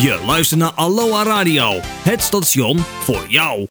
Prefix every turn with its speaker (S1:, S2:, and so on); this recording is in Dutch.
S1: Je luistert naar Aloha Radio, het station voor jou.